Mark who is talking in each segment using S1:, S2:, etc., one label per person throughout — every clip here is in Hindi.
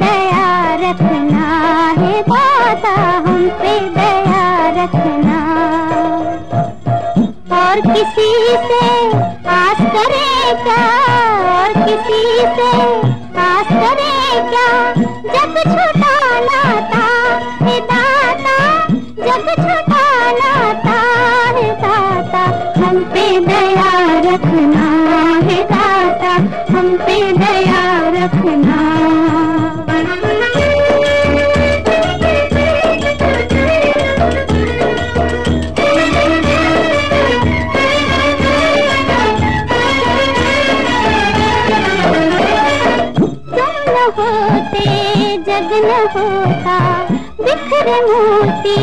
S1: दया रखना है दादा हम पे दया रखना। और किसी से आस करे क्या और किसी से आस करे क्या जग छुटाना था, है दादा जग छुटाना था, है दादा हम पे दया रखना, है दादा हम पे दया रखना। होते, जग न होता। बिखर मोती,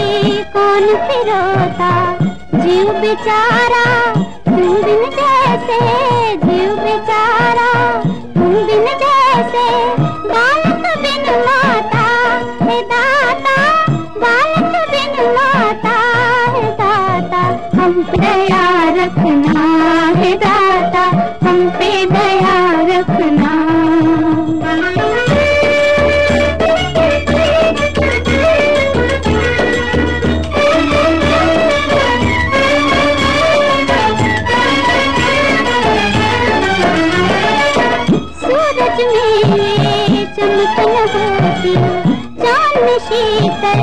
S1: कौन फिरोता? जीव बेचारा तुम बिन जैसे, जीव बेचारा तुम बिन जैसे। बालक बिन माता है दाता, बालक बिन माता है दाता। हम पे दया रखना है दाता, हम पे दया रखना चाँद शीतल,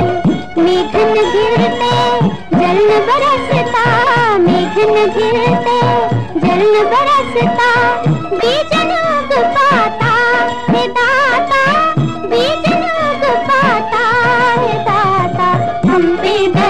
S1: मेघन गिरते, जल बरसता, मेघन गिरते, जल बरसता, बीजन उग पाता हे दाता, बीजन उग पाता हे दाता, हम पे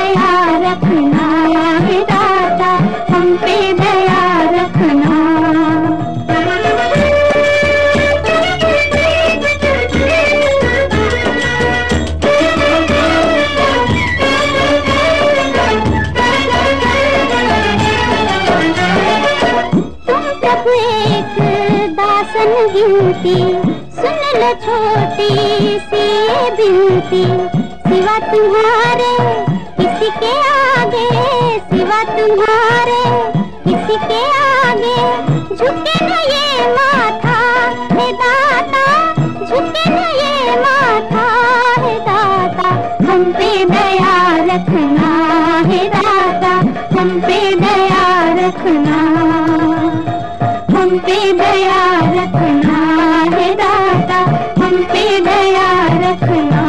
S1: दासन गिनती सुन लो छोटी सी बिनती। सिवा तुम्हारे, किसी के आगे। सिवा तुम्हारे, किसी के आगे। झुके न ये माथा, हे दाता। झुके न ये माथा, हे दाता। हम पे दया रखना, हे दाता। हम पे दया रखना। हम पे दया रखना